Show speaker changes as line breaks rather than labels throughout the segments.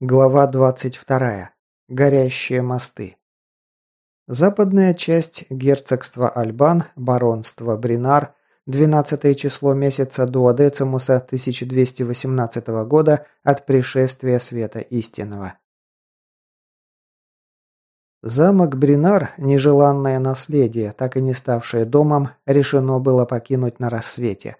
Глава 22. Горящие мосты. Западная часть герцогства Альбан, баронство Бринар, 12 число месяца Дуодецимуса 1218 года от пришествия света истинного. Замок Бринар, нежеланное наследие, так и не ставшее домом, решено было покинуть на рассвете.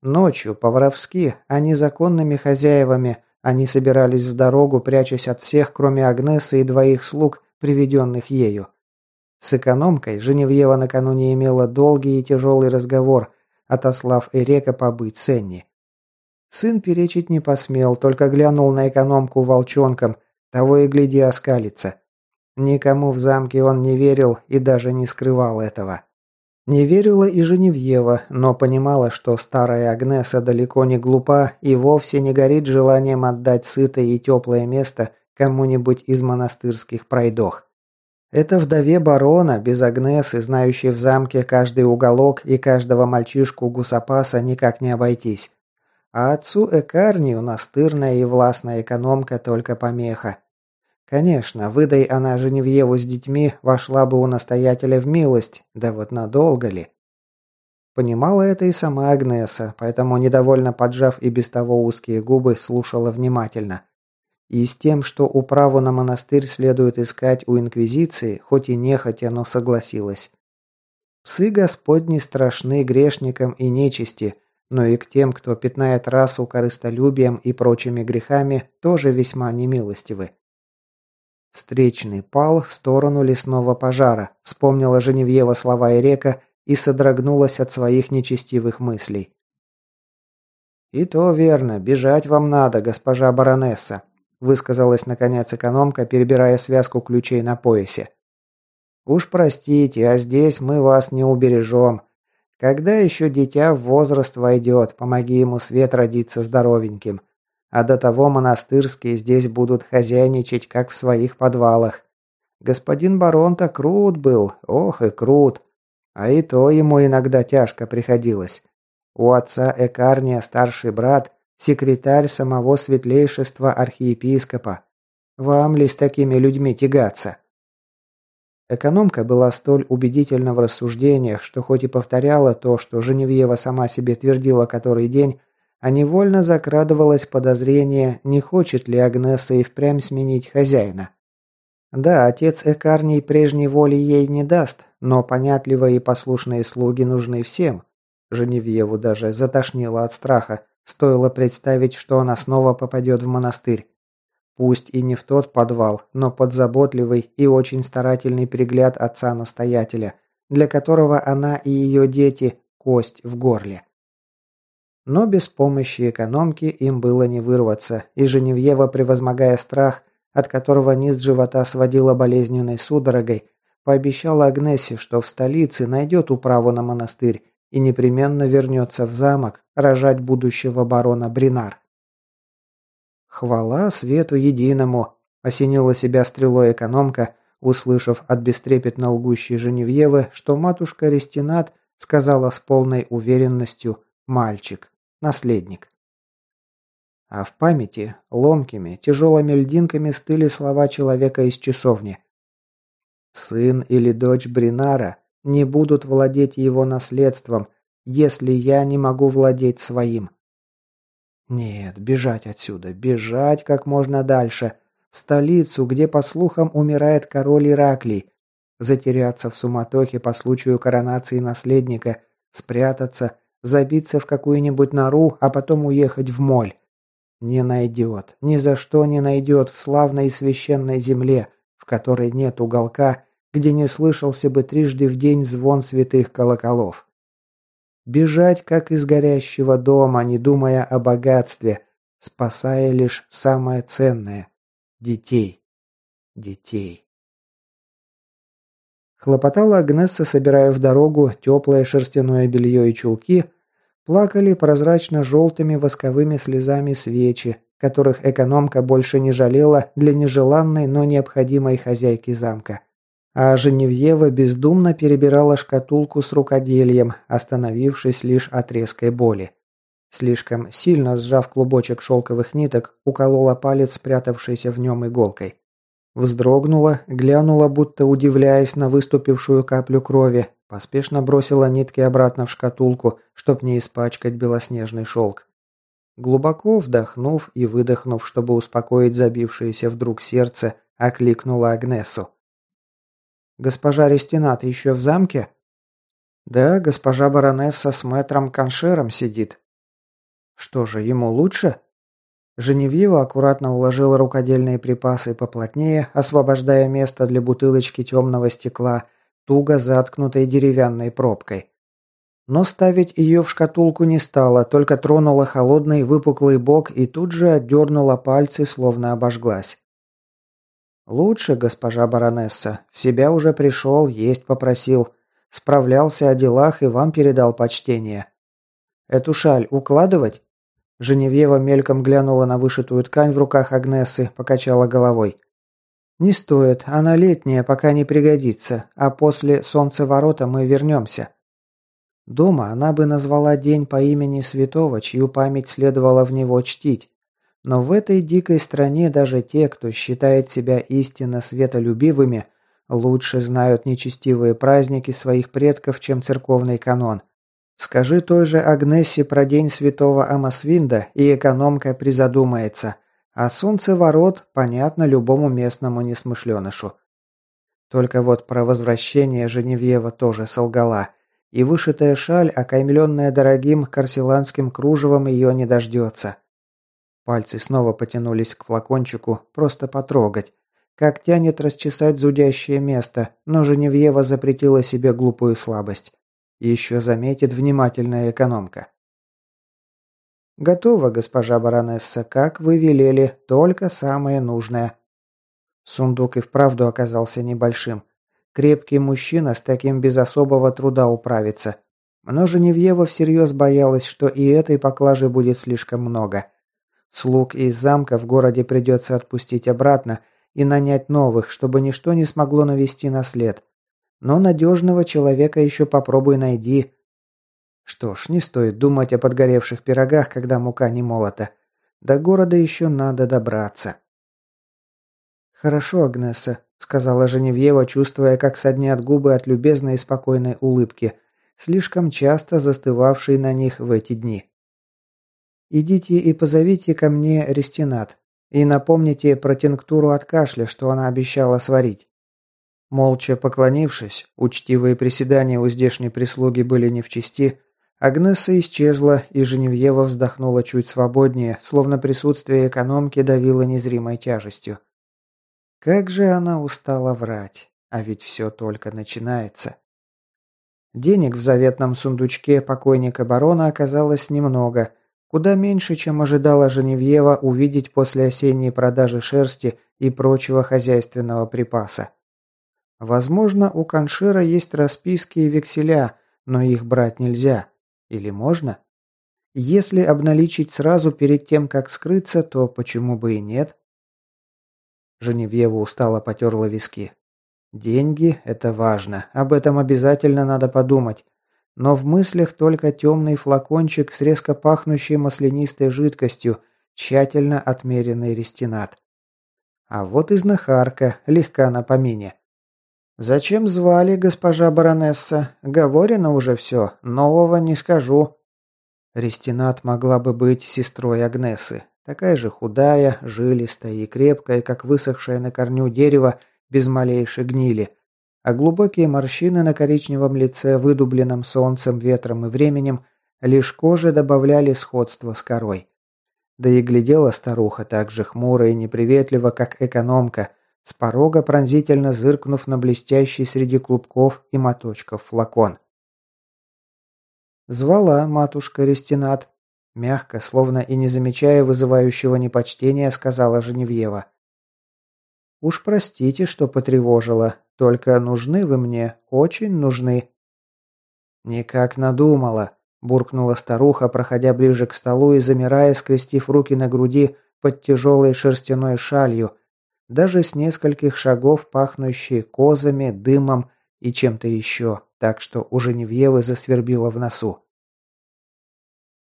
Ночью, по-воровски, а незаконными хозяевами – они собирались в дорогу, прячась от всех, кроме Агнесы и двоих слуг, приведенных ею. С экономкой Женевьева накануне имела долгий и тяжелый разговор, отослав Эрека побыть Сенни. Сын перечить не посмел, только глянул на экономку волчонком, того и гляди оскалится. Никому в замке он не верил и даже не скрывал этого. Не верила и Женевьева, но понимала, что старая Агнеса далеко не глупа и вовсе не горит желанием отдать сытое и теплое место кому-нибудь из монастырских пройдох. Это вдове барона, без Агнесы, знающей в замке каждый уголок и каждого мальчишку гусопаса, никак не обойтись. А отцу Экарнию настырная и властная экономка только помеха. Конечно, выдай она Женевьеву с детьми, вошла бы у настоятеля в милость, да вот надолго ли? Понимала это и сама Агнеса, поэтому, недовольно поджав и без того узкие губы, слушала внимательно. И с тем, что управу на монастырь следует искать у Инквизиции, хоть и нехотя, но согласилась. Псы Господни страшны грешникам и нечисти, но и к тем, кто пятнает расу корыстолюбием и прочими грехами, тоже весьма немилостивы. Встречный пал в сторону лесного пожара, вспомнила Женевьева слова Ирека и содрогнулась от своих нечестивых мыслей. «И то верно, бежать вам надо, госпожа баронесса», высказалась наконец экономка, перебирая связку ключей на поясе. «Уж простите, а здесь мы вас не убережем. Когда еще дитя в возраст войдет, помоги ему свет родиться здоровеньким. А до того монастырские здесь будут хозяйничать, как в своих подвалах. Господин барон-то крут был, ох и крут. А и то ему иногда тяжко приходилось. У отца Экарния старший брат, секретарь самого светлейшества архиепископа. Вам ли с такими людьми тягаться? Экономка была столь убедительна в рассуждениях, что хоть и повторяла то, что Женевьева сама себе твердила который день, а невольно закрадывалось подозрение, не хочет ли Агнеса и впрямь сменить хозяина. Да, отец Экарний прежней воли ей не даст, но понятливые и послушные слуги нужны всем. Женевьеву даже затошнило от страха, стоило представить, что она снова попадет в монастырь. Пусть и не в тот подвал, но под заботливый и очень старательный пригляд отца-настоятеля, для которого она и ее дети – кость в горле. Но без помощи экономки им было не вырваться, и Женевьева, превозмогая страх, от которого низ живота сводила болезненной судорогой, пообещала Агнессе, что в столице найдет управу на монастырь и непременно вернется в замок рожать будущего барона Бринар. «Хвала свету единому!» – осенила себя стрелой экономка, услышав от бестрепетно лгущей Женевьевы, что матушка Рестинат сказала с полной уверенностью «мальчик» наследник. А в памяти ломкими, тяжелыми льдинками стыли слова человека из часовни. «Сын или дочь Бринара не будут владеть его наследством, если я не могу владеть своим». Нет, бежать отсюда, бежать как можно дальше. В столицу, где, по слухам, умирает король Ираклий. Затеряться в суматохе по случаю коронации наследника, спрятаться, забиться в какую-нибудь нору, а потом уехать в моль. Не найдет, ни за что не найдет в славной и священной земле, в которой нет уголка, где не слышался бы трижды в день звон святых колоколов. Бежать, как из горящего дома, не думая о богатстве, спасая лишь самое ценное – детей. Детей. Хлопотала Агнесса, собирая в дорогу теплое шерстяное белье и чулки, плакали прозрачно-желтыми восковыми слезами свечи, которых экономка больше не жалела для нежеланной, но необходимой хозяйки замка. А Женевьева бездумно перебирала шкатулку с рукоделием, остановившись лишь от резкой боли. Слишком сильно сжав клубочек шелковых ниток, уколола палец, спрятавшийся в нем иголкой. Вздрогнула, глянула, будто удивляясь на выступившую каплю крови, поспешно бросила нитки обратно в шкатулку, чтоб не испачкать белоснежный шелк. Глубоко вдохнув и выдохнув, чтобы успокоить забившееся вдруг сердце, окликнула Агнесу. «Госпожа Рестинат еще в замке?» «Да, госпожа баронесса с мэтром Коншером сидит». «Что же, ему лучше?» Женевьева аккуратно уложила рукодельные припасы поплотнее, освобождая место для бутылочки темного стекла, туго заткнутой деревянной пробкой. Но ставить ее в шкатулку не стала, только тронула холодный выпуклый бок и тут же отдернула пальцы, словно обожглась. «Лучше, госпожа баронесса. В себя уже пришел, есть попросил. Справлялся о делах и вам передал почтение. Эту шаль укладывать?» Женевьева мельком глянула на вышитую ткань в руках Агнессы, покачала головой. «Не стоит, она летняя, пока не пригодится, а после солнцеворота мы вернемся». Дома она бы назвала день по имени святого, чью память следовало в него чтить. Но в этой дикой стране даже те, кто считает себя истинно светолюбивыми, лучше знают нечестивые праздники своих предков, чем церковный канон. Скажи той же Агнессе про день святого Амасвинда, и экономка призадумается. А солнце-ворот понятно любому местному несмышленышу. Только вот про возвращение Женевьева тоже солгала – и вышитая шаль, окаймленная дорогим корсиланским кружевом, ее не дождется. Пальцы снова потянулись к флакончику, просто потрогать. Как тянет расчесать зудящее место, но Женевьева запретила себе глупую слабость. Еще заметит внимательная экономка. «Готово, госпожа баронесса, как вы велели, только самое нужное». Сундук и вправду оказался небольшим. Крепкий мужчина с таким без особого труда управится. Но Женевьева всерьез боялась, что и этой поклажи будет слишком много. Слуг из замка в городе придется отпустить обратно и нанять новых, чтобы ничто не смогло навести на след. Но надежного человека еще попробуй найди. Что ж, не стоит думать о подгоревших пирогах, когда мука не молота. До города еще надо добраться. «Хорошо, Агнеса», сказала Женевьева, чувствуя, как соднят губы от любезной и спокойной улыбки, слишком часто застывавшей на них в эти дни. «Идите и позовите ко мне Рестинат, и напомните про тинктуру от кашля, что она обещала сварить». Молча поклонившись, учтивые приседания у здешней прислуги были не в чести, Агнесса исчезла, и Женевьева вздохнула чуть свободнее, словно присутствие экономки давило незримой тяжестью. Как же она устала врать, а ведь все только начинается. Денег в заветном сундучке покойника барона оказалось немного, куда меньше, чем ожидала Женевьева увидеть после осенней продажи шерсти и прочего хозяйственного припаса. Возможно, у Каншира есть расписки и векселя, но их брать нельзя. Или можно? Если обналичить сразу перед тем, как скрыться, то почему бы и нет? Женевьева устало потерла виски. «Деньги – это важно. Об этом обязательно надо подумать. Но в мыслях только темный флакончик с резко пахнущей маслянистой жидкостью, тщательно отмеренный рестинат. А вот и знахарка, легка на помине. «Зачем звали, госпожа баронесса? Говорено уже все, нового не скажу». Рестинат могла бы быть сестрой Агнесы, Такая же худая, жилистая и крепкая, как высохшее на корню дерево без малейшей гнили. А глубокие морщины на коричневом лице, выдубленном солнцем, ветром и временем, лишь коже добавляли сходство с корой. Да и глядела старуха так же хмуро и неприветливо, как экономка, с порога пронзительно зыркнув на блестящий среди клубков и моточков флакон. Звала матушка Рестинат, Мягко, словно и не замечая вызывающего непочтения, сказала Женевьева. «Уж простите, что потревожила, только нужны вы мне, очень нужны». «Никак надумала», – буркнула старуха, проходя ближе к столу и замирая, скрестив руки на груди под тяжелой шерстяной шалью, даже с нескольких шагов пахнущей козами, дымом и чем-то еще, так что у Женевьевы засвербило в носу.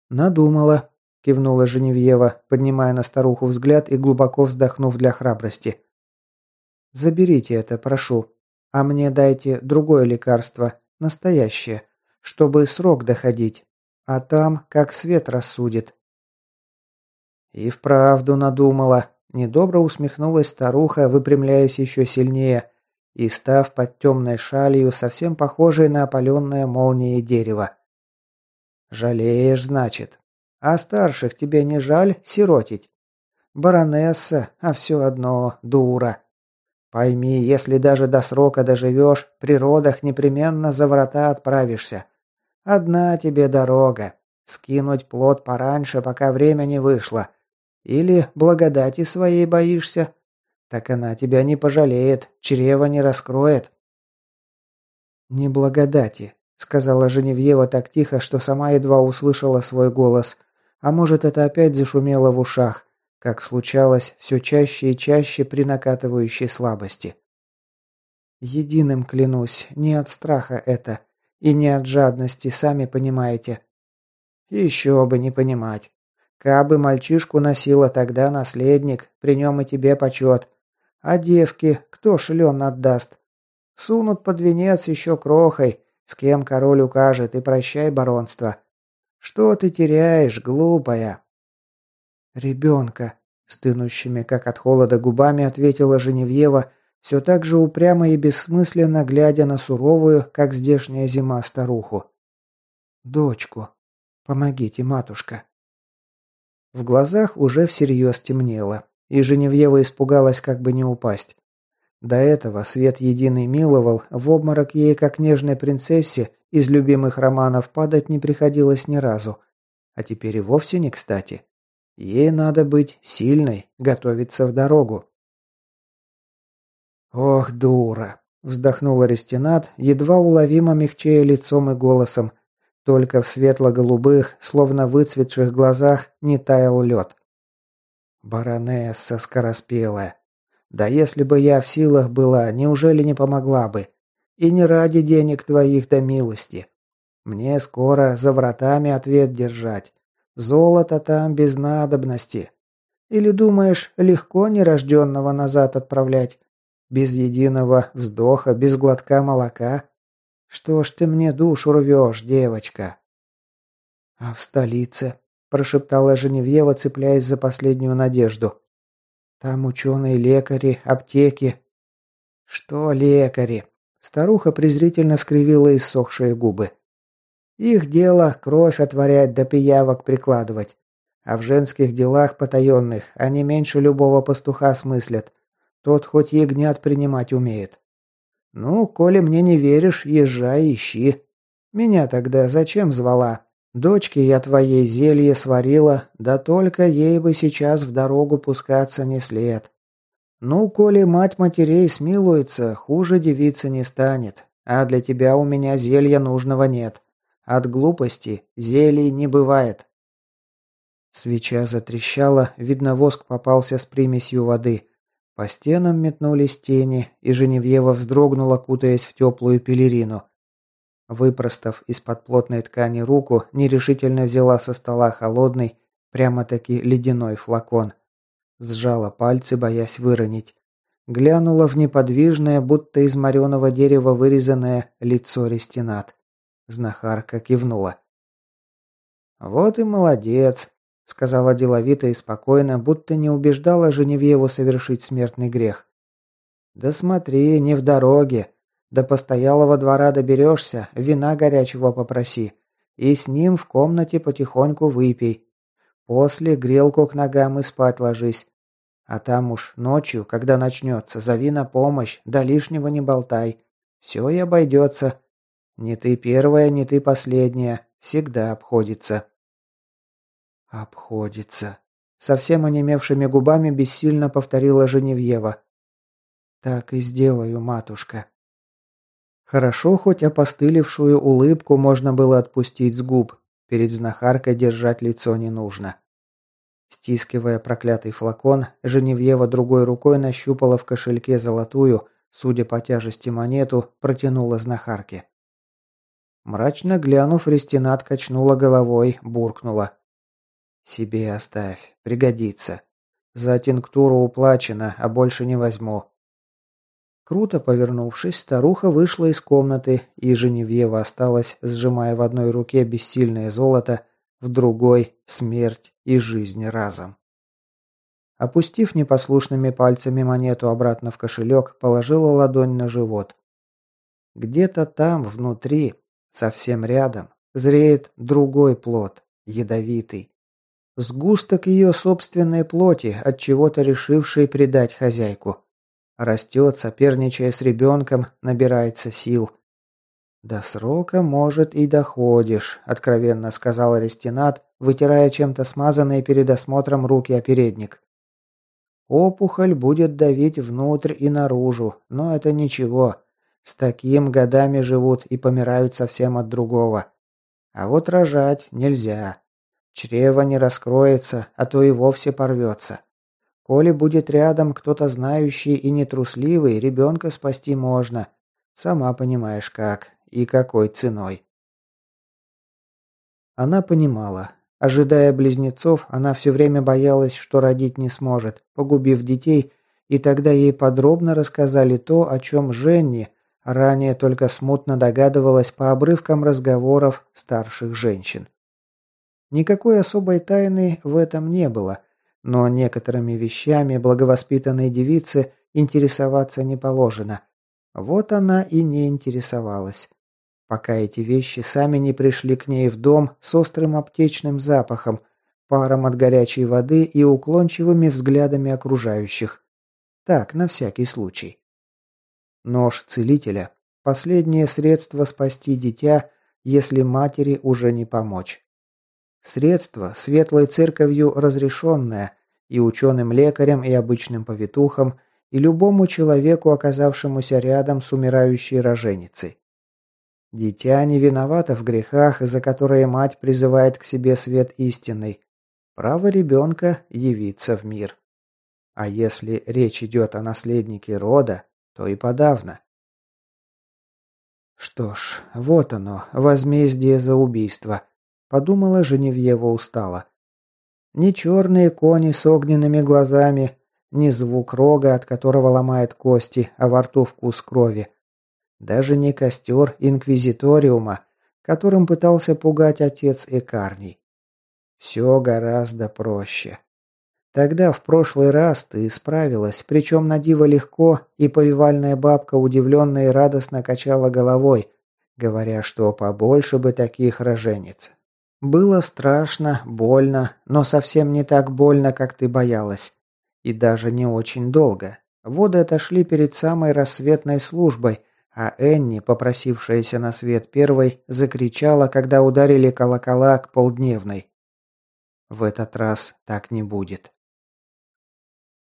«Надумала», – кивнула Женевьева, поднимая на старуху взгляд и глубоко вздохнув для храбрости. «Заберите это, прошу. А мне дайте другое лекарство, настоящее, чтобы срок доходить. А там, как свет рассудит». «И вправду надумала», – недобро усмехнулась старуха, выпрямляясь еще сильнее и став под темной шалью, совсем похожей на опаленное молнией дерево. «Жалеешь, значит. А старших тебе не жаль сиротить? Баронесса, а все одно дура. Пойми, если даже до срока доживешь, при родах непременно за врата отправишься. Одна тебе дорога. Скинуть плод пораньше, пока время не вышло. Или благодати своей боишься, так она тебя не пожалеет, чрево не раскроет. Не благодати, сказала Женевьева так тихо, что сама едва услышала свой голос. А может, это опять зашумело в ушах, как случалось все чаще и чаще при накатывающей слабости. Единым клянусь, не от страха это, и не от жадности, сами понимаете. Еще бы не понимать. Кабы мальчишку носила тогда наследник, при нем и тебе почет. А девки кто шлен отдаст? Сунут под венец еще крохой, с кем король укажет, и прощай баронство. Что ты теряешь, глупая?» «Ребенка», — стынущими, как от холода губами, ответила Женевьева, все так же упрямо и бессмысленно глядя на суровую, как здешняя зима, старуху. «Дочку. Помогите, матушка». В глазах уже всерьез темнело и Женевьева испугалась как бы не упасть. До этого свет единый миловал, в обморок ей, как нежной принцессе, из любимых романов падать не приходилось ни разу. А теперь и вовсе не кстати. Ей надо быть сильной, готовиться в дорогу. «Ох, дура!» – вздохнула Рестинат, едва уловимо мягчея лицом и голосом. Только в светло-голубых, словно выцветших глазах не таял лед. Баронесса скороспелая. Да если бы я в силах была, неужели не помогла бы? И не ради денег твоих да милости. Мне скоро за вратами ответ держать. Золото там без надобности. Или думаешь, легко нерожденного назад отправлять? Без единого вздоха, без глотка молока? Что ж ты мне душу рвешь, девочка? А в столице? прошептала Женевьева, цепляясь за последнюю надежду. Там ученые-лекари, аптеки. Что лекари? Старуха презрительно скривила иссохшие губы. Их дело кровь отворять да пиявок прикладывать. А в женских делах потаенных они меньше любого пастуха смыслят. Тот хоть ягнят принимать умеет. Ну, коли мне не веришь, езжай ищи. Меня тогда зачем звала? Дочке я твоей зелье сварила, да только ей бы сейчас в дорогу пускаться не след. Ну, коли мать матерей смилуется, хуже девицы не станет, а для тебя у меня зелья нужного нет. От глупости зелий не бывает. Свеча затрещала, видно, воск попался с примесью воды. По стенам метнулись тени, и Женевьева вздрогнула, кутаясь в теплую пелерину. Выпростав из-под плотной ткани руку, нерешительно взяла со стола холодный, прямо-таки ледяной флакон. Сжала пальцы, боясь выронить. Глянула в неподвижное, будто из мореного дерева вырезанное лицо Рестинат. Знахарка кивнула. «Вот и молодец», — сказала деловито и спокойно, будто не убеждала Женевьеву совершить смертный грех. «Да смотри, не в дороге. До постоялого двора доберешься, вина горячего попроси. И с ним в комнате потихоньку выпей. После грелку к ногам и спать ложись. А там уж ночью, когда начнется, зови на помощь, да лишнего не болтай. Все и обойдется. Не ты первая, не ты последняя. Всегда обходится. Обходится. Совсем онемевшими губами бессильно повторила Женевьева. Так и сделаю, матушка. Хорошо, хоть опостылевшую улыбку можно было отпустить с губ. Перед знахаркой держать лицо не нужно. Стискивая проклятый флакон, Женевьева другой рукой нащупала в кошельке золотую, судя по тяжести монету, протянула знахарке. Мрачно глянув, Рестинат качнула головой, буркнула. Себе оставь, пригодится. За тинктуру уплачено, а больше не возьму. Круто повернувшись, старуха вышла из комнаты, и Женевьева осталась, сжимая в одной руке бессильное золото, в другой – смерть и жизнь разом. Опустив непослушными пальцами монету обратно в кошелек, положила ладонь на живот. Где-то там, внутри, совсем рядом, зреет другой плод, ядовитый. Сгусток ее собственной плоти, от чего-то решивший предать хозяйку. Растет, соперничая с ребенком, набирается сил. «До срока, может, и доходишь», – откровенно сказал Арестинат, вытирая чем-то смазанные перед осмотром руки о передник. «Опухоль будет давить внутрь и наружу, но это ничего. С таким годами живут и помирают совсем от другого. А вот рожать нельзя. Чрево не раскроется, а то и вовсе порвется. Коли будет рядом кто-то знающий и нетрусливый, ребенка спасти можно. Сама понимаешь как и какой ценой. Она понимала. Ожидая близнецов, она все время боялась, что родить не сможет, погубив детей, и тогда ей подробно рассказали то, о чем Женни ранее только смутно догадывалась по обрывкам разговоров старших женщин. Никакой особой тайны в этом не было – но некоторыми вещами благовоспитанной девице интересоваться не положено. Вот она и не интересовалась. Пока эти вещи сами не пришли к ней в дом с острым аптечным запахом, паром от горячей воды и уклончивыми взглядами окружающих. Так, на всякий случай. Нож целителя – последнее средство спасти дитя, если матери уже не помочь. Средство светлой церковью разрешенное и ученым-лекарям, и обычным повитухам, и любому человеку, оказавшемуся рядом с умирающей роженицей. Дитя не виновато в грехах, за которые мать призывает к себе свет истинный. Право ребенка явиться в мир. А если речь идет о наследнике рода, то и подавно. Что ж, вот оно, возмездие за убийство. Подумала Женевьева устало. Ни черные кони с огненными глазами, ни звук рога, от которого ломает кости, а во рту вкус крови. Даже не костер инквизиториума, которым пытался пугать отец Экарний. Все гораздо проще. Тогда, в прошлый раз, ты справилась, причем на диво легко, и повивальная бабка удивленно и радостно качала головой, говоря, что побольше бы таких роженец. Было страшно, больно, но совсем не так больно, как ты боялась. И даже не очень долго. Воды отошли перед самой рассветной службой, а Энни, попросившаяся на свет первой, закричала, когда ударили колокола к полдневной. В этот раз так не будет.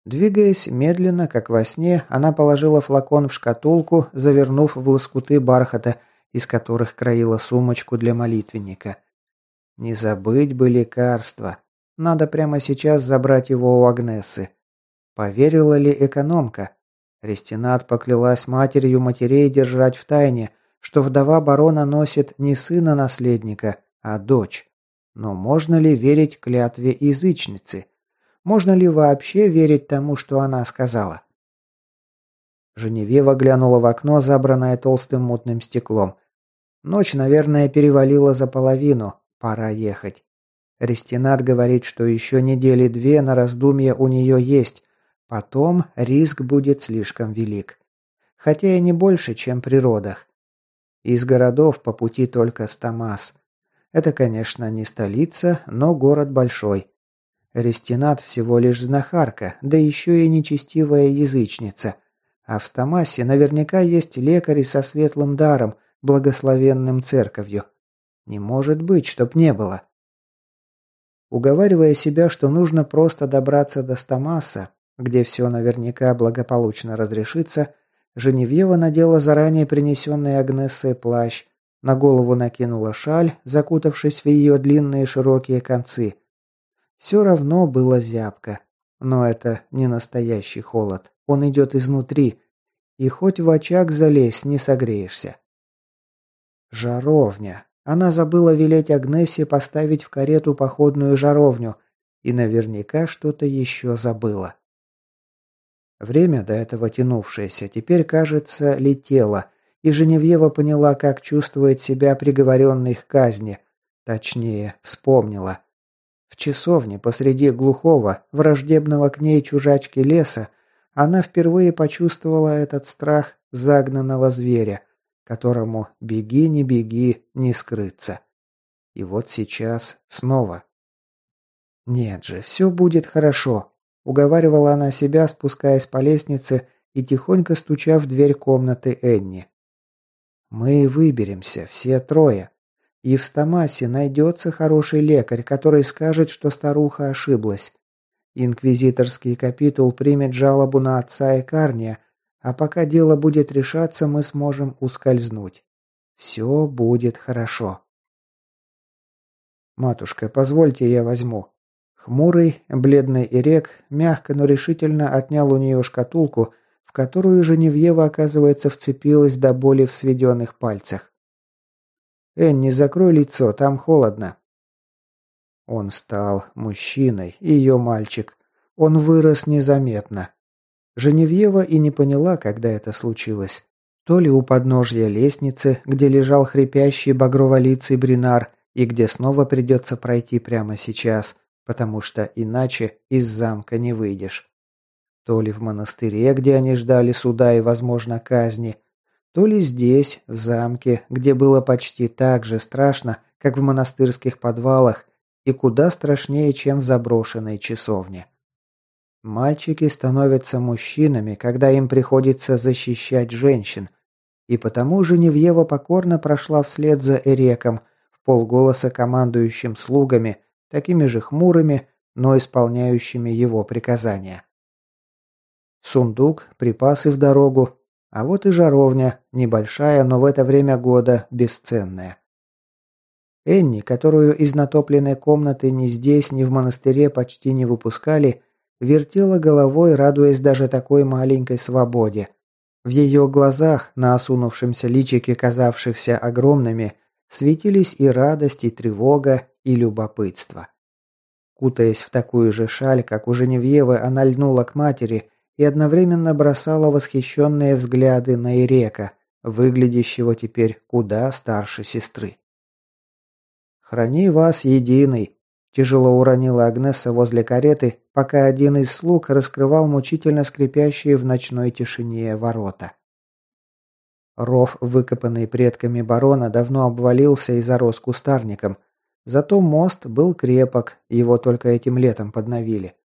Двигаясь медленно, как во сне, она положила флакон в шкатулку, завернув в лоскуты бархата, из которых краила сумочку для молитвенника – не забыть бы лекарства. Надо прямо сейчас забрать его у Агнесы. Поверила ли экономка? Рестинат поклялась матерью матерей держать в тайне, что вдова барона носит не сына наследника, а дочь. Но можно ли верить клятве язычницы? Можно ли вообще верить тому, что она сказала? Женевева глянула в окно, забранное толстым мутным стеклом. Ночь, наверное, перевалила за половину, Пора ехать. Рестинат говорит, что еще недели две на раздумье у нее есть. Потом риск будет слишком велик. Хотя и не больше, чем при родах. Из городов по пути только Стамас. Это, конечно, не столица, но город большой. Рестинат всего лишь знахарка, да еще и нечестивая язычница. А в Стамасе наверняка есть лекари со светлым даром, благословенным церковью. Не может быть, чтоб не было. Уговаривая себя, что нужно просто добраться до Стамаса, где все наверняка благополучно разрешится, Женевьева надела заранее принесенный Агнессой плащ, на голову накинула шаль, закутавшись в ее длинные широкие концы. Все равно было зябко. Но это не настоящий холод. Он идет изнутри. И хоть в очаг залезь, не согреешься. Жаровня. Она забыла велеть Агнессе поставить в карету походную жаровню, и наверняка что-то еще забыла. Время, до этого тянувшееся, теперь, кажется, летело, и Женевьева поняла, как чувствует себя приговоренный к казни. Точнее, вспомнила. В часовне посреди глухого, враждебного к ней чужачки леса, она впервые почувствовала этот страх загнанного зверя, которому беги, не беги, не скрыться. И вот сейчас снова. Нет же, все будет хорошо. Уговаривала она себя, спускаясь по лестнице и тихонько стуча в дверь комнаты Энни. «Мы выберемся, все трое. И в Стамасе найдется хороший лекарь, который скажет, что старуха ошиблась. Инквизиторский капитул примет жалобу на отца и Карния, а пока дело будет решаться, мы сможем ускользнуть. Все будет хорошо». «Матушка, позвольте я возьму», Хмурый, бледный Ирек мягко, но решительно отнял у нее шкатулку, в которую Женевьева, оказывается, вцепилась до боли в сведенных пальцах. «Энни, закрой лицо, там холодно». Он стал мужчиной, ее мальчик. Он вырос незаметно. Женевьева и не поняла, когда это случилось. То ли у подножья лестницы, где лежал хрипящий багроволицый Бринар, и где снова придется пройти прямо сейчас, потому что иначе из замка не выйдешь. То ли в монастыре, где они ждали суда и, возможно, казни, то ли здесь, в замке, где было почти так же страшно, как в монастырских подвалах, и куда страшнее, чем в заброшенной часовне. Мальчики становятся мужчинами, когда им приходится защищать женщин, и потому Женевьева покорно прошла вслед за Эреком, в полголоса командующим слугами, такими же хмурыми, но исполняющими его приказания. Сундук, припасы в дорогу, а вот и жаровня, небольшая, но в это время года бесценная. Энни, которую из натопленной комнаты ни здесь, ни в монастыре почти не выпускали, вертела головой, радуясь даже такой маленькой свободе. В ее глазах, на осунувшемся личике, казавшихся огромными, светились и радость, и тревога, и любопытство. Кутаясь в такую же шаль, как у Женевьевы, она льнула к матери и одновременно бросала восхищенные взгляды на Ирека, выглядящего теперь куда старше сестры. «Храни вас, единый!» – тяжело уронила Агнеса возле кареты, пока один из слуг раскрывал мучительно скрипящие в ночной тишине ворота. Ров, выкопанный предками барона, давно обвалился и зарос кустарником – Зато мост был крепок, его только этим летом подновили.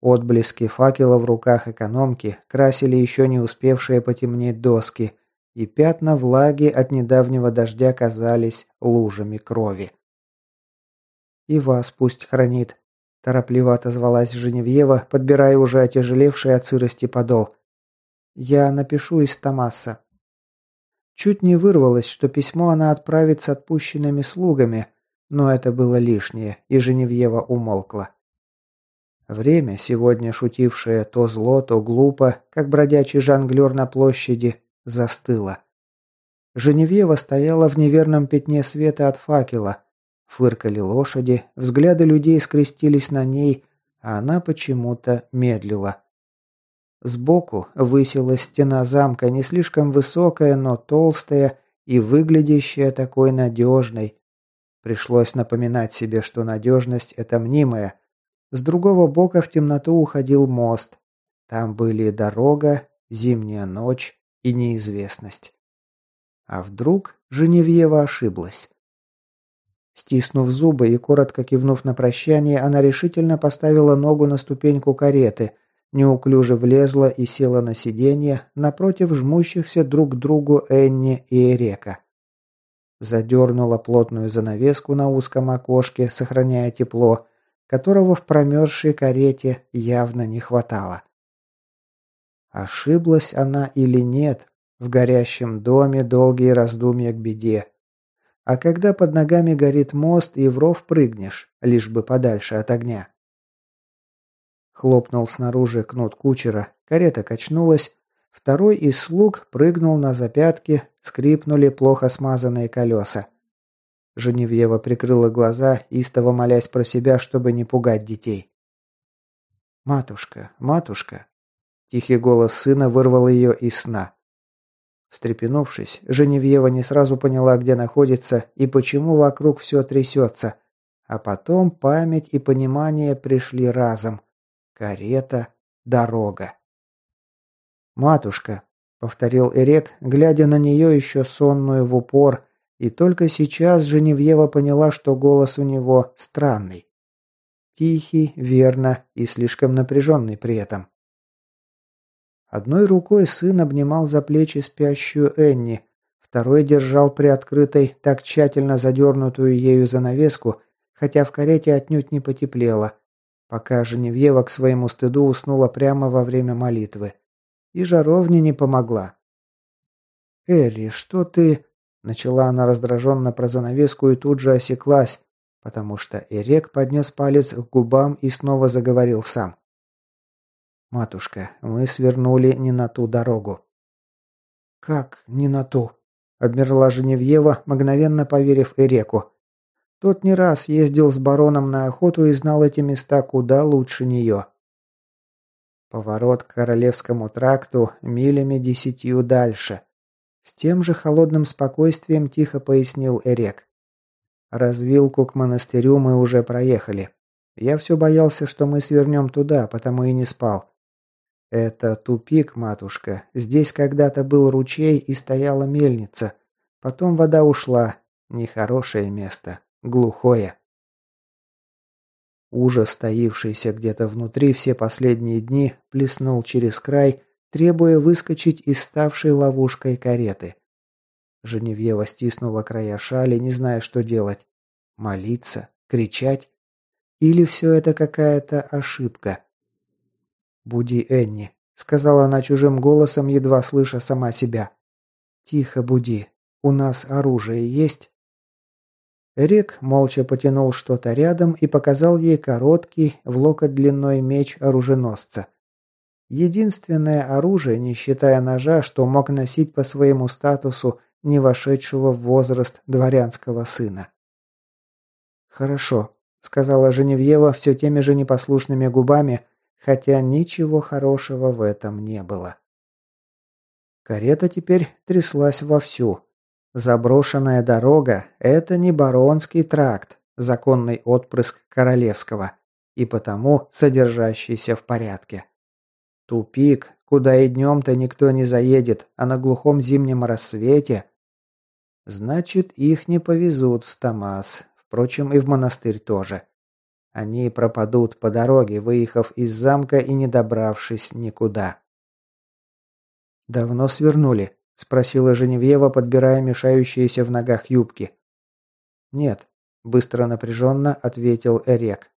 Отблески факела в руках экономки красили еще не успевшие потемнеть доски, и пятна влаги от недавнего дождя казались лужами крови. «И вас пусть хранит», – торопливо отозвалась Женевьева, подбирая уже отяжелевший от сырости подол. «Я напишу из Томаса». Чуть не вырвалось, что письмо она отправит с отпущенными слугами, но это было лишнее, и Женевьева умолкла. Время, сегодня шутившее то зло, то глупо, как бродячий жонглер на площади, застыло. Женевьева стояла в неверном пятне света от факела. Фыркали лошади, взгляды людей скрестились на ней, а она почему-то медлила. Сбоку высилась стена замка, не слишком высокая, но толстая и выглядящая такой надежной, Пришлось напоминать себе, что надежность – это мнимая. С другого бока в темноту уходил мост. Там были дорога, зимняя ночь и неизвестность. А вдруг Женевьева ошиблась? Стиснув зубы и коротко кивнув на прощание, она решительно поставила ногу на ступеньку кареты, неуклюже влезла и села на сиденье напротив жмущихся друг к другу Энни и Эрека. Задернула плотную занавеску на узком окошке, сохраняя тепло, которого в промерзшей карете явно не хватало. Ошиблась она или нет, в горящем доме долгие раздумья к беде. А когда под ногами горит мост, и в ров прыгнешь, лишь бы подальше от огня. Хлопнул снаружи кнут кучера, карета качнулась, Второй из слуг прыгнул на запятки, скрипнули плохо смазанные колеса. Женевьева прикрыла глаза, истово молясь про себя, чтобы не пугать детей. «Матушка, матушка!» Тихий голос сына вырвал ее из сна. Встрепенувшись, Женевьева не сразу поняла, где находится и почему вокруг все трясется. А потом память и понимание пришли разом. Карета, дорога. «Матушка», — повторил Эрек, глядя на нее еще сонную в упор, и только сейчас Женевьева поняла, что голос у него странный. Тихий, верно и слишком напряженный при этом. Одной рукой сын обнимал за плечи спящую Энни, второй держал приоткрытой, так тщательно задернутую ею занавеску, хотя в карете отнюдь не потеплело, пока Женевьева к своему стыду уснула прямо во время молитвы. И жаровня не помогла. «Элли, что ты...» Начала она раздраженно про занавеску и тут же осеклась, потому что Эрек поднес палец к губам и снова заговорил сам. «Матушка, мы свернули не на ту дорогу». «Как не на ту?» – обмерла Женевьева, мгновенно поверив Эреку. Тот не раз ездил с бароном на охоту и знал эти места куда лучше нее. Поворот к Королевскому тракту милями десятью дальше. С тем же холодным спокойствием тихо пояснил Эрек. Развилку к монастырю мы уже проехали. Я все боялся, что мы свернем туда, потому и не спал. «Это тупик, матушка. Здесь когда-то был ручей и стояла мельница. Потом вода ушла. Нехорошее место. Глухое». Ужас, стоившийся где-то внутри все последние дни, плеснул через край, требуя выскочить из ставшей ловушкой кареты. Женевьева стиснула края шали, не зная, что делать. Молиться? Кричать? Или все это какая-то ошибка? «Буди Энни», — сказала она чужим голосом, едва слыша сама себя. «Тихо буди. У нас оружие есть?» Рик молча потянул что-то рядом и показал ей короткий, в локоть длиной меч оруженосца. Единственное оружие, не считая ножа, что мог носить по своему статусу не вошедшего в возраст дворянского сына. «Хорошо», — сказала Женевьева все теми же непослушными губами, хотя ничего хорошего в этом не было. Карета теперь тряслась вовсю. Заброшенная дорога – это не Баронский тракт, законный отпрыск Королевского, и потому содержащийся в порядке. Тупик, куда и днем-то никто не заедет, а на глухом зимнем рассвете. Значит, их не повезут в Стамас, впрочем, и в монастырь тоже. Они пропадут по дороге, выехав из замка и не добравшись никуда. «Давно свернули?» – спросила Женевьева, подбирая мешающиеся в ногах юбки. «Нет», – быстро напряженно ответил Эрек.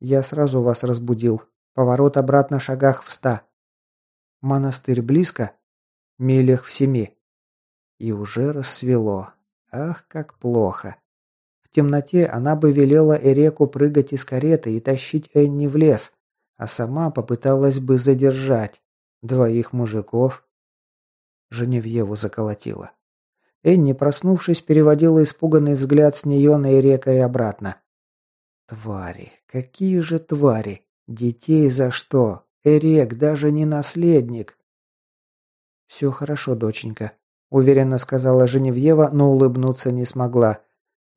«Я сразу вас разбудил. Поворот обратно шагах в ста. Монастырь близко? Милях в семи». И уже рассвело. Ах, как плохо. Темноте она бы велела Эреку прыгать из кареты и тащить Энни в лес, а сама попыталась бы задержать двоих мужиков. Женевьеву заколотила. Энни, проснувшись, переводила испуганный взгляд с нее на Эрека и обратно. Твари, какие же твари! Детей за что? Эрек даже не наследник. «Все хорошо, доченька», — уверенно сказала Женевьева, но улыбнуться не смогла.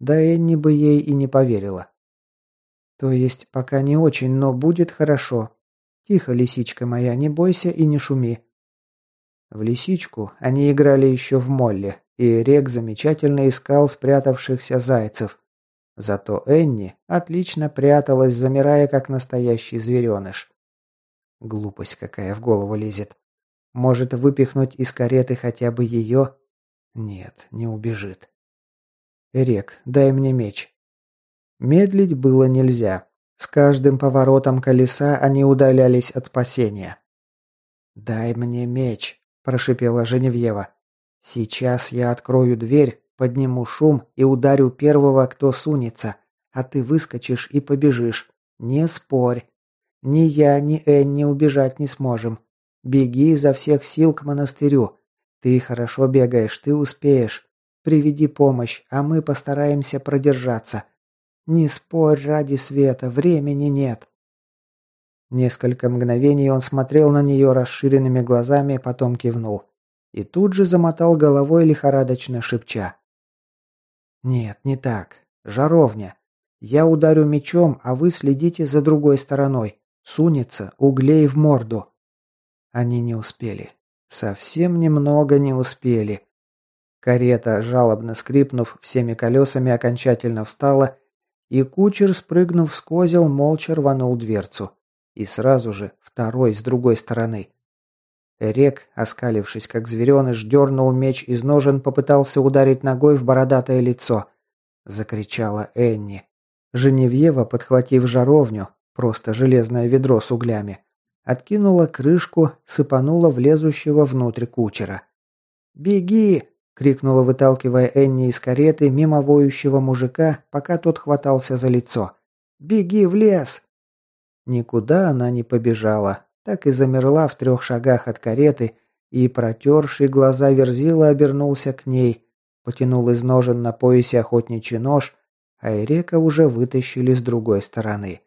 Да Энни бы ей и не поверила. То есть пока не очень, но будет хорошо. Тихо, лисичка моя, не бойся и не шуми. В лисичку они играли еще в Молле, и Рек замечательно искал спрятавшихся зайцев. Зато Энни отлично пряталась, замирая как настоящий звереныш. Глупость какая в голову лезет. Может выпихнуть из кареты хотя бы ее? Нет, не убежит. Эрек, дай мне меч». Медлить было нельзя. С каждым поворотом колеса они удалялись от спасения. «Дай мне меч», – прошипела Женевьева. «Сейчас я открою дверь, подниму шум и ударю первого, кто сунется, а ты выскочишь и побежишь. Не спорь. Ни я, ни Энни убежать не сможем. Беги изо всех сил к монастырю. Ты хорошо бегаешь, ты успеешь. Приведи помощь, а мы постараемся продержаться. Не спорь ради света, времени нет». Несколько мгновений он смотрел на нее расширенными глазами, потом кивнул. И тут же замотал головой лихорадочно шепча. «Нет, не так. Жаровня. Я ударю мечом, а вы следите за другой стороной. Сунется углей в морду». Они не успели. Совсем немного не успели. Карета, жалобно скрипнув всеми колесами, окончательно встала, и кучер, спрыгнув с козел, молча рванул дверцу. И сразу же второй с другой стороны. Рек, оскалившись как звереныш, дернул меч из ножен, попытался ударить ногой в бородатое лицо. Закричала Энни. Женевьева, подхватив жаровню, просто железное ведро с углями, откинула крышку, сыпанула влезущего внутрь кучера. «Беги!» – крикнула, выталкивая Энни из кареты мимо воющего мужика, пока тот хватался за лицо. «Беги в лес!» Никуда она не побежала, так и замерла в трех шагах от кареты, и протерший глаза Верзила обернулся к ней, потянул из ножен на поясе охотничий нож, а Ирека уже вытащили с другой стороны.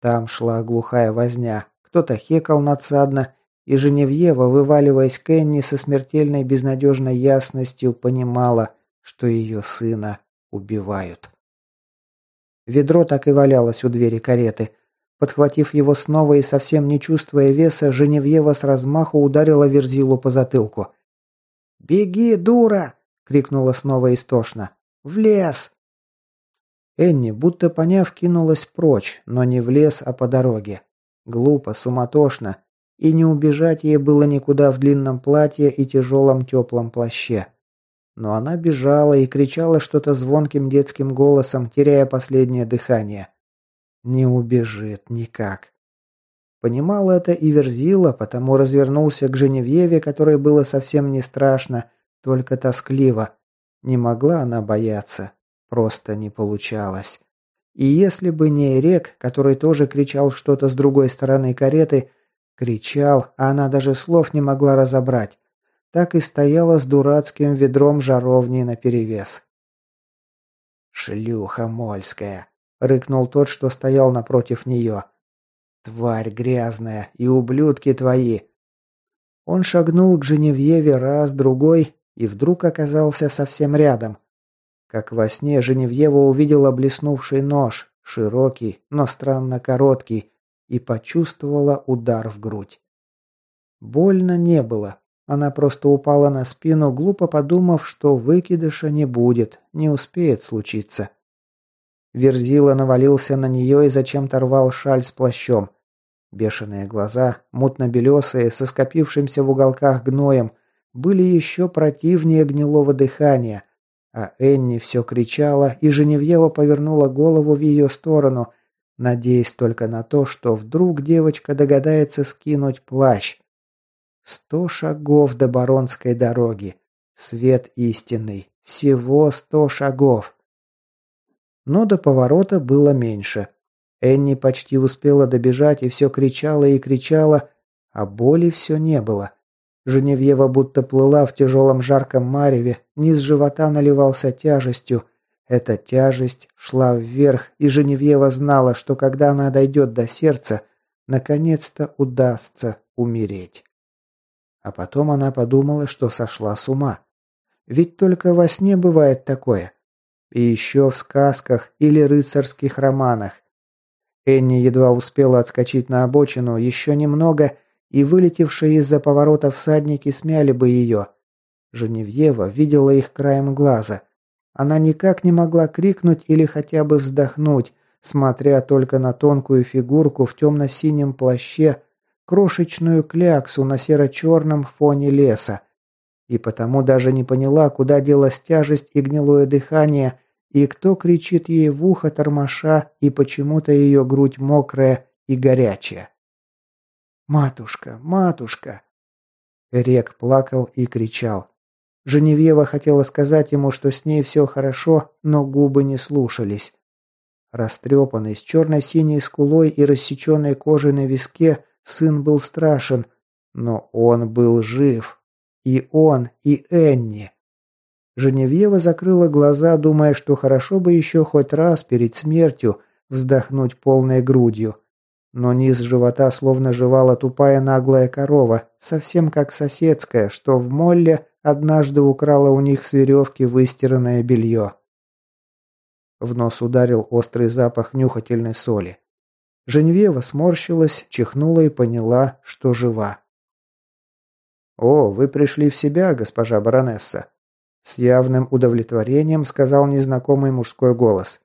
Там шла глухая возня, кто-то хекал надсадно, и Женевьева, вываливаясь к Энни со смертельной безнадежной ясностью, понимала, что ее сына убивают. Ведро так и валялось у двери кареты. Подхватив его снова и совсем не чувствуя веса, Женевьева с размаху ударила Верзилу по затылку. «Беги, дура!» — крикнула снова истошно. «В лес!» Энни, будто поняв, кинулась прочь, но не в лес, а по дороге. Глупо, суматошно. И не убежать ей было никуда в длинном платье и тяжелом теплом плаще. Но она бежала и кричала что-то звонким детским голосом, теряя последнее дыхание. Не убежит никак. Понимал это и Верзила, потому развернулся к Женевьеве, которой было совсем не страшно, только тоскливо. Не могла она бояться. Просто не получалось. И если бы не Эрек, который тоже кричал что-то с другой стороны кареты, кричал, а она даже слов не могла разобрать, так и стояла с дурацким ведром жаровни наперевес. «Шлюха мольская!» — рыкнул тот, что стоял напротив нее. «Тварь грязная и ублюдки твои!» Он шагнул к Женевьеве раз, другой, и вдруг оказался совсем рядом — как во сне Женевьева увидела блеснувший нож, широкий, но странно короткий, и почувствовала удар в грудь. Больно не было. Она просто упала на спину, глупо подумав, что выкидыша не будет, не успеет случиться. Верзила навалился на нее и зачем-то рвал шаль с плащом. Бешеные глаза, мутно-белесые, со скопившимся в уголках гноем, были еще противнее гнилого дыхания, а Энни все кричала, и Женевьева повернула голову в ее сторону, надеясь только на то, что вдруг девочка догадается скинуть плащ. Сто шагов до Баронской дороги. Свет истинный. Всего сто шагов. Но до поворота было меньше. Энни почти успела добежать и все кричала и кричала, а боли все не было. Женевьева будто плыла в тяжелом жарком мареве, низ живота наливался тяжестью. Эта тяжесть шла вверх, и Женевьева знала, что когда она дойдет до сердца, наконец-то удастся умереть. А потом она подумала, что сошла с ума. Ведь только во сне бывает такое. И еще в сказках или рыцарских романах. Энни едва успела отскочить на обочину, еще немного – и вылетевшие из-за поворота всадники смяли бы ее. Женевьева видела их краем глаза. Она никак не могла крикнуть или хотя бы вздохнуть, смотря только на тонкую фигурку в темно-синем плаще, крошечную кляксу на серо-черном фоне леса. И потому даже не поняла, куда делась тяжесть и гнилое дыхание, и кто кричит ей в ухо тормоша, и почему-то ее грудь мокрая и горячая. «Матушка! Матушка!» Рек плакал и кричал. Женевьева хотела сказать ему, что с ней все хорошо, но губы не слушались. Растрепанный, с черно-синей скулой и рассеченной кожей на виске, сын был страшен, но он был жив. И он, и Энни. Женевьева закрыла глаза, думая, что хорошо бы еще хоть раз перед смертью вздохнуть полной грудью. Но низ живота словно жевала тупая наглая корова, совсем как соседская, что в молле однажды украла у них с веревки выстиранное белье. В нос ударил острый запах нюхательной соли. Женевьева сморщилась, чихнула и поняла, что жива. «О, вы пришли в себя, госпожа баронесса!» С явным удовлетворением сказал незнакомый мужской голос.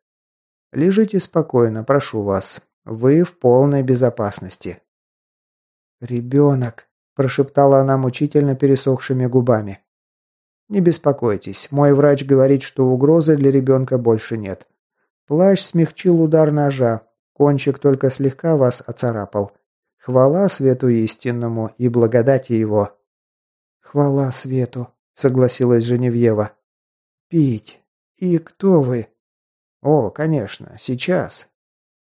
«Лежите спокойно, прошу вас. Вы в полной безопасности». «Ребенок», – прошептала она мучительно пересохшими губами. «Не беспокойтесь, мой врач говорит, что угрозы для ребенка больше нет. Плащ смягчил удар ножа, кончик только слегка вас оцарапал. Хвала свету истинному и благодати его». «Хвала свету», – согласилась Женевьева. «Пить. И кто вы?» «О, конечно, сейчас.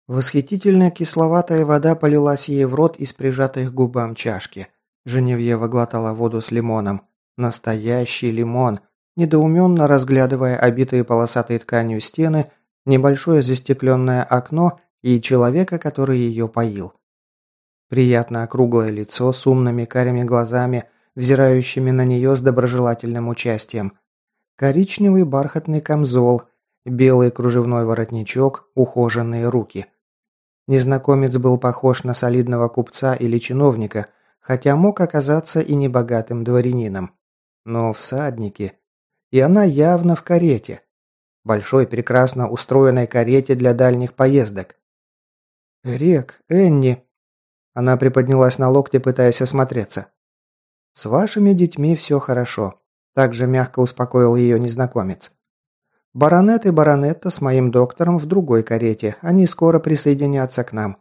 Восхитительная кисловатая вода полилась ей в рот из прижатой к губам чашки. Женевьева глотала воду с лимоном. Настоящий лимон, недоуменно разглядывая обитые полосатой тканью стены, небольшое застекленное окно и человека, который ее поил. Приятно округлое лицо с умными карими глазами, взирающими на нее с доброжелательным участием. Коричневый бархатный камзол, белый кружевной воротничок, ухоженные руки. Незнакомец был похож на солидного купца или чиновника, хотя мог оказаться и небогатым дворянином. Но всадники. И она явно в карете. Большой, прекрасно устроенной карете для дальних поездок. «Рек, Энни!» Она приподнялась на локте, пытаясь осмотреться. «С вашими детьми все хорошо», – также мягко успокоил ее незнакомец. Баронет и баронетта с моим доктором в другой карете. Они скоро присоединятся к нам.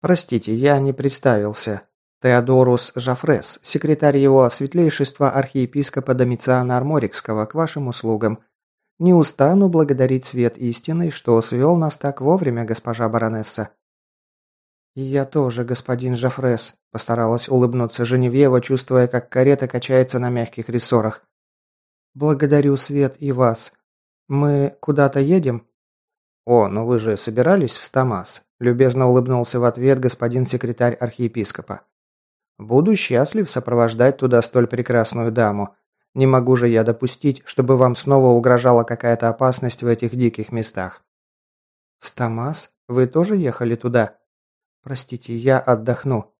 Простите, я не представился. Теодорус Жафрес, секретарь его светлейшества архиепископа Домициана Арморикского, к вашим услугам. Не устану благодарить свет истины, что свел нас так вовремя, госпожа баронесса. «И я тоже, господин Жафрес», – постаралась улыбнуться Женевьева, чувствуя, как карета качается на мягких рессорах. «Благодарю свет и вас. «Мы куда-то едем?» «О, ну вы же собирались в Стамас?» – любезно улыбнулся в ответ господин секретарь архиепископа. «Буду счастлив сопровождать туда столь прекрасную даму. Не могу же я допустить, чтобы вам снова угрожала какая-то опасность в этих диких местах». «В Стамас? Вы тоже ехали туда?» «Простите, я отдохну».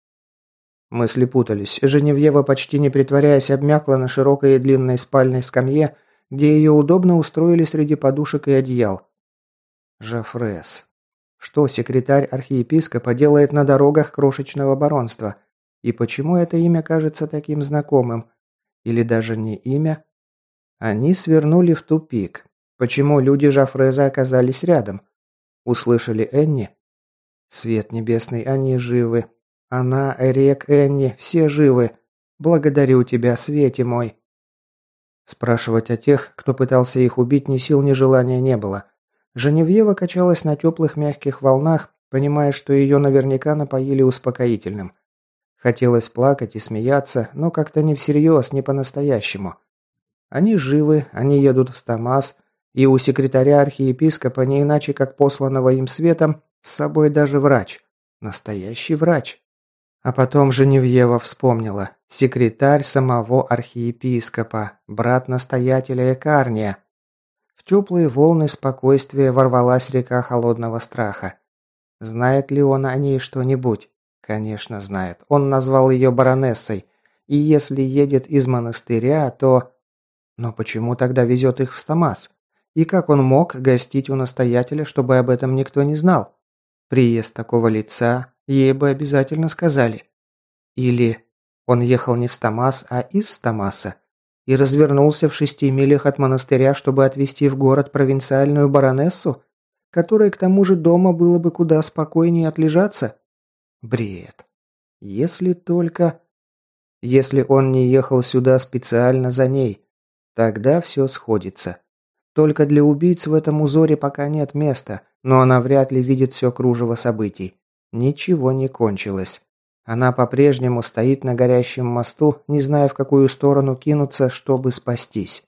Мысли путались. Женевьева, почти не притворяясь, обмякла на широкой и длинной спальной скамье, где ее удобно устроили среди подушек и одеял. Жафрес. Что секретарь архиепископа делает на дорогах крошечного баронства? И почему это имя кажется таким знакомым? Или даже не имя? Они свернули в тупик. Почему люди Жафреза оказались рядом? Услышали Энни? Свет небесный, они живы. Она, Эрек, Энни, все живы. Благодарю тебя, Свете мой. Спрашивать о тех, кто пытался их убить, ни сил, ни желания не было. Женевьева качалась на теплых мягких волнах, понимая, что ее наверняка напоили успокоительным. Хотелось плакать и смеяться, но как-то не всерьез, не по-настоящему. Они живы, они едут в Стамас, и у секретаря архиепископа не иначе как посланного им светом с собой даже врач. Настоящий врач. А потом Женевьева вспомнила. Секретарь самого архиепископа, брат настоятеля Экарния. В теплые волны спокойствия ворвалась река холодного страха. Знает ли он о ней что-нибудь? Конечно, знает. Он назвал ее баронессой. И если едет из монастыря, то... Но почему тогда везет их в Стамас? И как он мог гостить у настоятеля, чтобы об этом никто не знал? Приезд такого лица ей бы обязательно сказали. Или он ехал не в Стамас, а из Стамаса и развернулся в шести милях от монастыря, чтобы отвезти в город провинциальную баронессу, которой к тому же дома было бы куда спокойнее отлежаться? Бред. Если только... Если он не ехал сюда специально за ней, тогда все сходится. Только для убийц в этом узоре пока нет места, но она вряд ли видит все кружево событий. Ничего не кончилось. Она по-прежнему стоит на горящем мосту, не зная, в какую сторону кинуться, чтобы спастись.